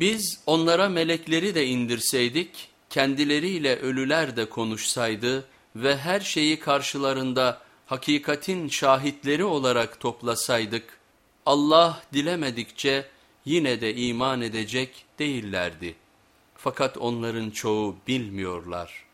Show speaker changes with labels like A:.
A: Biz onlara melekleri de indirseydik, kendileriyle ölüler de konuşsaydı ve her şeyi karşılarında hakikatin şahitleri olarak toplasaydık, Allah dilemedikçe yine de iman edecek değillerdi. Fakat onların çoğu bilmiyorlar.''